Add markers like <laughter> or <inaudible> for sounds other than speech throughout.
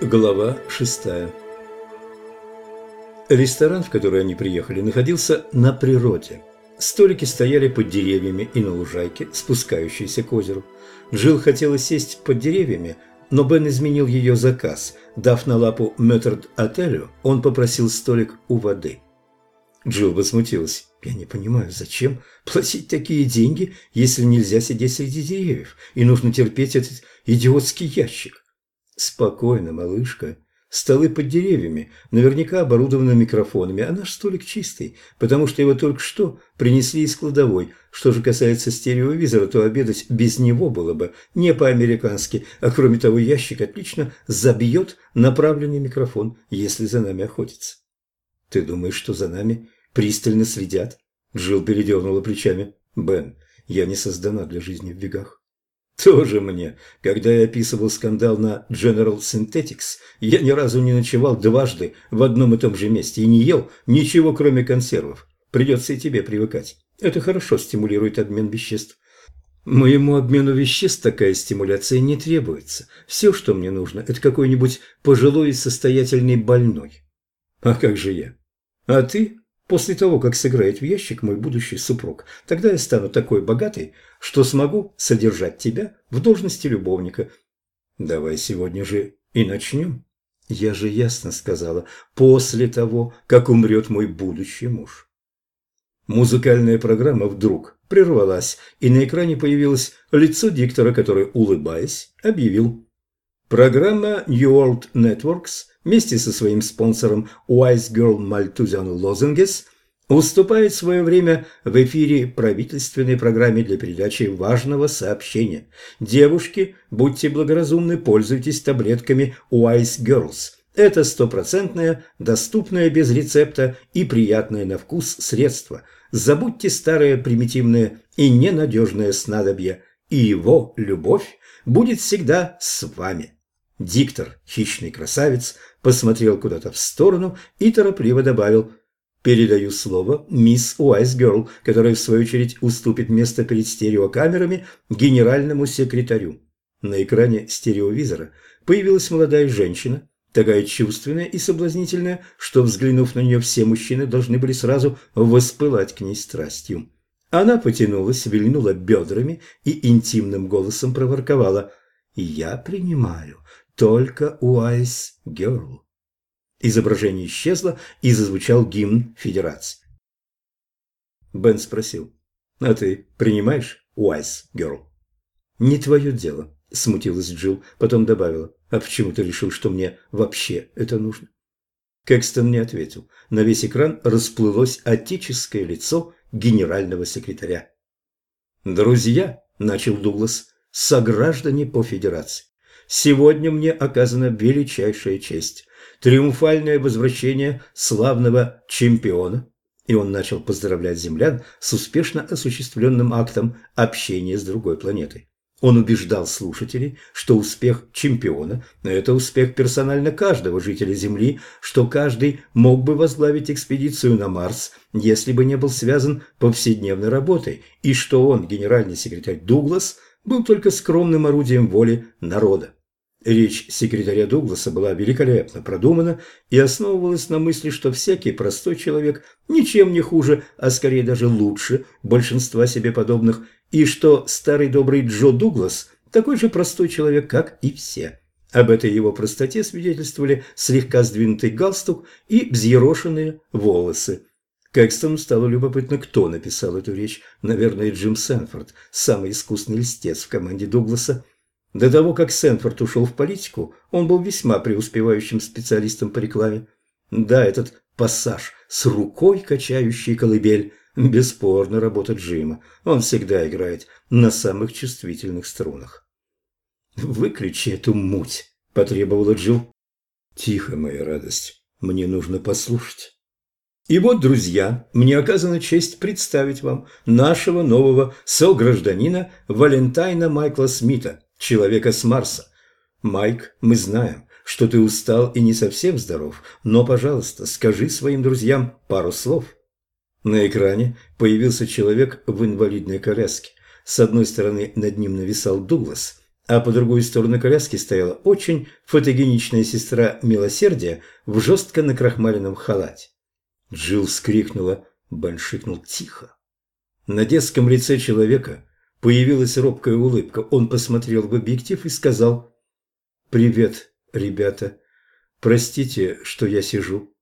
Глава шестая Ресторан, в который они приехали, находился на природе. Столики стояли под деревьями и на лужайке, спускающейся к озеру. Джилл хотела сесть под деревьями, но Бен изменил ее заказ. Дав на лапу Метрд отелю, он попросил столик у воды. Джилл возмутилась. «Я не понимаю, зачем платить такие деньги, если нельзя сидеть среди деревьев, и нужно терпеть этот идиотский ящик?» «Спокойно, малышка. Столы под деревьями, наверняка оборудованы микрофонами, а наш столик чистый, потому что его только что принесли из кладовой. Что же касается стереовизора, то обедать без него было бы не по-американски, а кроме того ящик отлично забьет направленный микрофон, если за нами охотятся. Ты думаешь, что за нами пристально следят? Джилл передернула плечами. Бен, я не создана для жизни в бегах. Тоже мне. Когда я описывал скандал на General Synthetics, я ни разу не ночевал дважды в одном и том же месте и не ел ничего, кроме консервов. Придется и тебе привыкать. Это хорошо стимулирует обмен веществ. Моему обмену веществ такая стимуляция не требуется. Все, что мне нужно, это какой-нибудь пожилой и состоятельный больной. А как же я? А ты После того, как сыграет в ящик мой будущий супруг, тогда я стану такой богатый, что смогу содержать тебя в должности любовника. Давай сегодня же и начнем. Я же ясно сказала, после того, как умрет мой будущий муж. Музыкальная программа вдруг прервалась, и на экране появилось лицо диктора, который, улыбаясь, объявил. Программа New World Networks вместе со своим спонсором Wise Girl Malthusian Лозенгес уступает свое время в эфире правительственной программе для передачи важного сообщения. Девушки, будьте благоразумны, пользуйтесь таблетками Wise Girls. Это стопроцентное, доступное без рецепта и приятное на вкус средство. Забудьте старое примитивное и ненадежное снадобье, и его любовь будет всегда с вами. Диктор, хищный красавец, посмотрел куда-то в сторону и торопливо добавил «Передаю слово мисс Уайсгерл, которая, в свою очередь, уступит место перед стереокамерами генеральному секретарю». На экране стереовизора появилась молодая женщина, такая чувственная и соблазнительная, что, взглянув на нее, все мужчины должны были сразу воспылать к ней страстью. Она потянулась, вильнула бедрами и интимным голосом проворковала «Я принимаю только Уайс Герл. Изображение исчезло, и зазвучал гимн Федерации. Бен спросил, «А ты принимаешь Уайс Герл?» «Не твое дело», – смутилась Джилл, потом добавила, «А почему ты решил, что мне вообще это нужно?» Кэкстон не ответил. На весь экран расплылось отеческое лицо генерального секретаря. «Друзья», – начал Дуглас, – «сограждане по Федерации, Сегодня мне оказана величайшая честь. Триумфальное возвращение славного чемпиона. И он начал поздравлять землян с успешно осуществленным актом общения с другой планетой. Он убеждал слушателей, что успех чемпиона – это успех персонально каждого жителя Земли, что каждый мог бы возглавить экспедицию на Марс, если бы не был связан повседневной работой, и что он, генеральный секретарь Дуглас, был только скромным орудием воли народа. Речь секретаря Дугласа была великолепно продумана и основывалась на мысли, что всякий простой человек ничем не хуже, а скорее даже лучше большинства себе подобных, и что старый добрый Джо Дуглас такой же простой человек, как и все. Об этой его простоте свидетельствовали слегка сдвинутый галстук и взъерошенные волосы. Кэкстону стало любопытно, кто написал эту речь. Наверное, Джим Сэнфорд, самый искусный льстец в команде Дугласа. До того, как Сэнфорд ушел в политику, он был весьма преуспевающим специалистом по рекламе. Да, этот пассаж с рукой, качающей колыбель, бесспорно работа Джима. Он всегда играет на самых чувствительных струнах. «Выключи эту муть», – потребовала Джилл. «Тихо, моя радость. Мне нужно послушать». И вот, друзья, мне оказана честь представить вам нашего нового согражданина Валентайна Майкла Смита – человека с Марса. Майк, мы знаем, что ты устал и не совсем здоров, но, пожалуйста, скажи своим друзьям пару слов. На экране появился человек в инвалидной коляске. С одной стороны над ним нависал Дуглас, а по другой стороне коляски стояла очень фотогеничная сестра Милосердия в жестко накрахмаленном халате. Джилл вскрикнула, Бен тихо. На детском лице человека появилась робкая улыбка. Он посмотрел в объектив и сказал «Привет, ребята. Простите, что я сижу.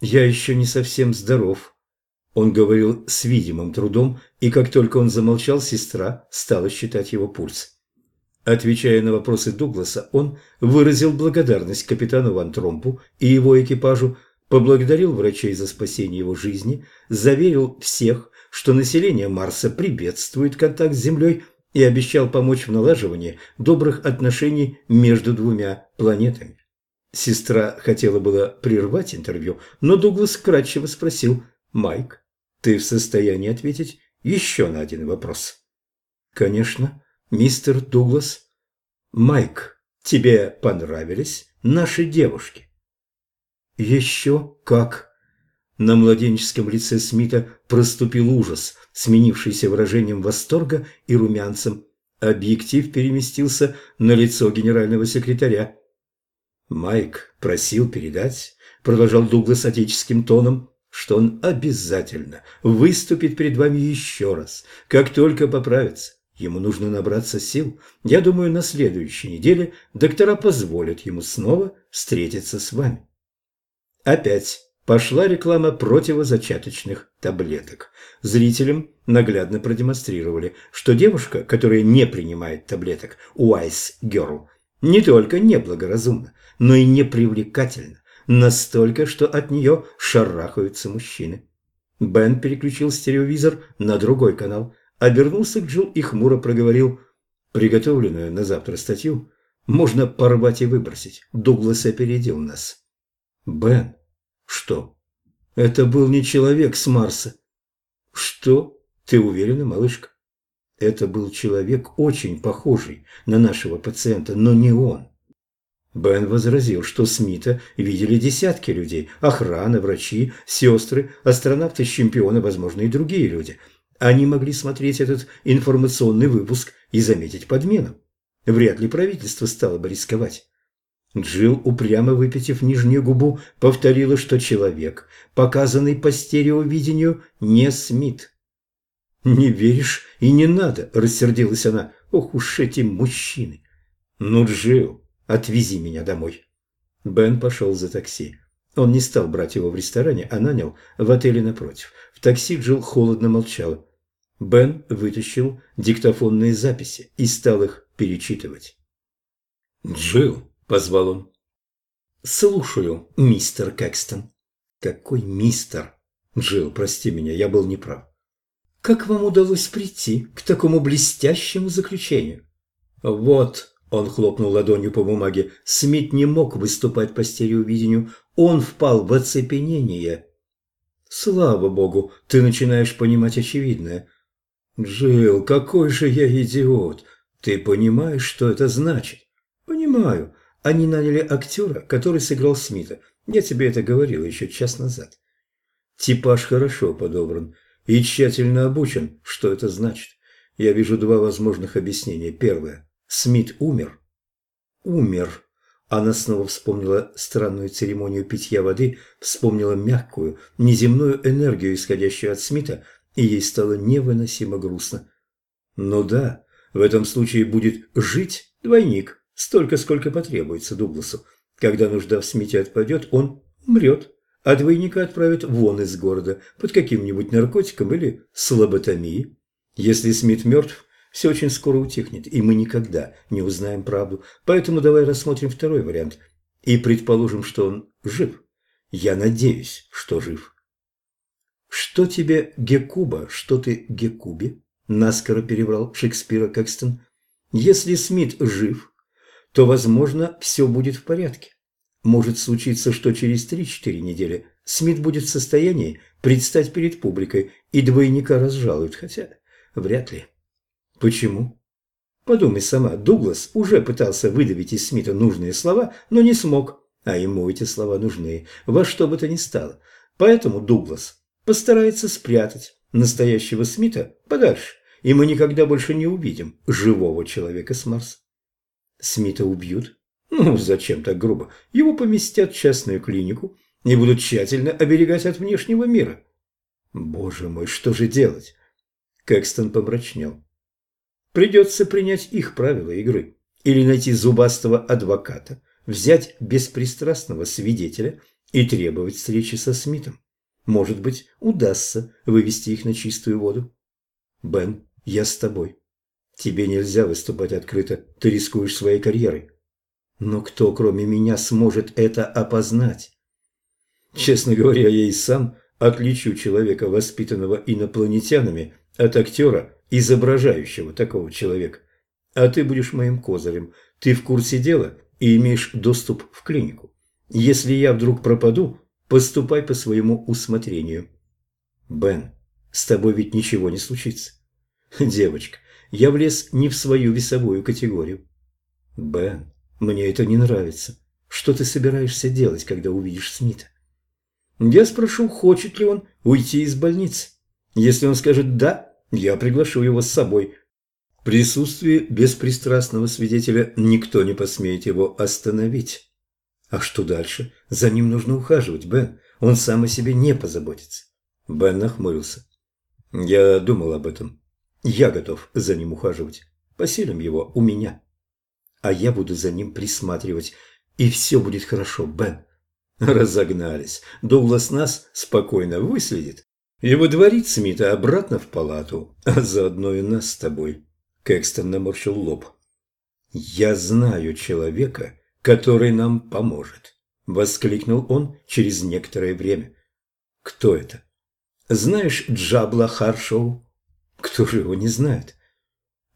Я еще не совсем здоров». Он говорил с видимым трудом, и как только он замолчал, сестра стала считать его пульс. Отвечая на вопросы Дугласа, он выразил благодарность капитану Ван Тромпу и его экипажу, поблагодарил врачей за спасение его жизни, заверил всех, что население Марса приветствует контакт с Землей и обещал помочь в налаживании добрых отношений между двумя планетами. Сестра хотела было прервать интервью, но Дуглас кратчево спросил «Майк, ты в состоянии ответить еще на один вопрос?» «Конечно, мистер Дуглас». «Майк, тебе понравились наши девушки?» «Еще как!» На младенческом лице Смита проступил ужас, сменившийся выражением восторга и румянцем. Объектив переместился на лицо генерального секретаря. «Майк просил передать», — продолжал Дуглас отеческим тоном, «что он обязательно выступит перед вами еще раз, как только поправится. Ему нужно набраться сил. Я думаю, на следующей неделе доктора позволят ему снова встретиться с вами». Опять пошла реклама противозачаточных таблеток. Зрителям наглядно продемонстрировали, что девушка, которая не принимает таблеток Wise Girl, не только неблагоразумна, но и непривлекательна, настолько, что от нее шарахаются мужчины. Бен переключил стереовизор на другой канал, обернулся к Джилл и хмуро проговорил «Приготовленную на завтра статью можно порвать и выбросить. Дуглас опередил нас». Бен. Что? Это был не человек с Марса. Что? Ты уверена, малышка? Это был человек, очень похожий на нашего пациента, но не он. Бен возразил, что Смита видели десятки людей – охрана, врачи, сестры, астронавты-чемпионы, возможно, и другие люди. Они могли смотреть этот информационный выпуск и заметить подмену. Вряд ли правительство стало бы рисковать. Джилл, упрямо выпитив нижнюю губу, повторила, что человек, показанный по стереовидению, не Смит. «Не веришь и не надо», – рассердилась она. «Ох уж эти мужчины!» «Ну, Джилл, отвези меня домой». Бен пошел за такси. Он не стал брать его в ресторане, а нанял в отеле напротив. В такси Джилл холодно молчала. Бен вытащил диктофонные записи и стал их перечитывать. «Джилл, позвал он. «Слушаю, мистер Кэкстон». «Какой мистер?» «Джилл, прости меня, я был неправ». «Как вам удалось прийти к такому блестящему заключению?» «Вот», – он хлопнул ладонью по бумаге, – «Смит не мог выступать по стереовидению, он впал в оцепенение». «Слава богу, ты начинаешь понимать очевидное». «Джилл, какой же я идиот! Ты понимаешь, что это значит?» «Понимаю. Они наняли актера, который сыграл Смита. Я тебе это говорил еще час назад. Типаж хорошо подобран и тщательно обучен. Что это значит? Я вижу два возможных объяснения. Первое. Смит умер. Умер. Она снова вспомнила странную церемонию питья воды, вспомнила мягкую, неземную энергию, исходящую от Смита, и ей стало невыносимо грустно. Ну да, в этом случае будет жить двойник. Столько, сколько потребуется Дугласу. Когда нужда в Смите отпадет, он умрет, а двойника отправят вон из города под каким-нибудь наркотиком или слаботомией. Если Смит мертв, все очень скоро утихнет, и мы никогда не узнаем правду. Поэтому давай рассмотрим второй вариант и предположим, что он жив. Я надеюсь, что жив. «Что тебе Гекуба, что ты Гекубе?» – наскоро переврал Шекспира Кэкстон. «Если Смит жив, то, возможно, все будет в порядке. Может случиться, что через 3-4 недели Смит будет в состоянии предстать перед публикой и двойника разжалуют, хотя вряд ли. Почему? Подумай сама, Дуглас уже пытался выдавить из Смита нужные слова, но не смог, а ему эти слова нужны, во что бы то ни стало. Поэтому Дуглас постарается спрятать настоящего Смита подальше, и мы никогда больше не увидим живого человека с Марса. Смита убьют? Ну, зачем так грубо? Его поместят в частную клинику и будут тщательно оберегать от внешнего мира. Боже мой, что же делать? Кэкстон помрачнел. Придется принять их правила игры. Или найти зубастого адвоката, взять беспристрастного свидетеля и требовать встречи со Смитом. Может быть, удастся вывести их на чистую воду. Бен, я с тобой. Тебе нельзя выступать открыто, ты рискуешь своей карьерой. Но кто, кроме меня, сможет это опознать? Честно говоря, я и сам отличу человека, воспитанного инопланетянами, от актера, изображающего такого человека. А ты будешь моим козырем. Ты в курсе дела и имеешь доступ в клинику. Если я вдруг пропаду, поступай по своему усмотрению. Бен, с тобой ведь ничего не случится. <laughs> Девочка, я влез не в свою весовую категорию. Бен, мне это не нравится. Что ты собираешься делать, когда увидишь Смита? Я спрошу, хочет ли он уйти из больницы. Если он скажет «да», я приглашу его с собой. В присутствии беспристрастного свидетеля никто не посмеет его остановить. А что дальше? За ним нужно ухаживать, Бен. Он сам о себе не позаботится. Бен нахмурился. Я думал об этом. Я готов за ним ухаживать. Поселим его у меня. А я буду за ним присматривать. И все будет хорошо, Бен. Разогнались. Дуглас нас спокойно выследит и выдворит Смита обратно в палату, а заодно и нас с тобой. Кэкстон наморщил лоб. «Я знаю человека, который нам поможет», — воскликнул он через некоторое время. «Кто это?» «Знаешь Джабла Харшоу?» «Кто же его не знает?»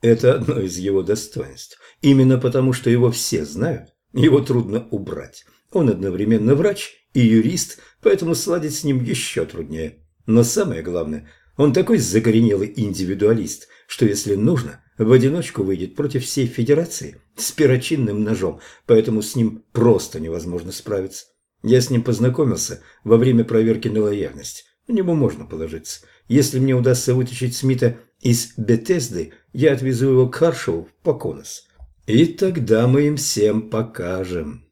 «Это одно из его достоинств. Именно потому, что его все знают, его трудно убрать. Он одновременно врач и юрист, поэтому сладить с ним еще труднее. Но самое главное, он такой загоренелый индивидуалист, что если нужно, в одиночку выйдет против всей Федерации с перочинным ножом, поэтому с ним просто невозможно справиться. Я с ним познакомился во время проверки на лояльность. На него можно положиться. Если мне удастся вытащить Смита из Бетезды, я отвезу его к Харшеву в Поконос. И тогда мы им всем покажем».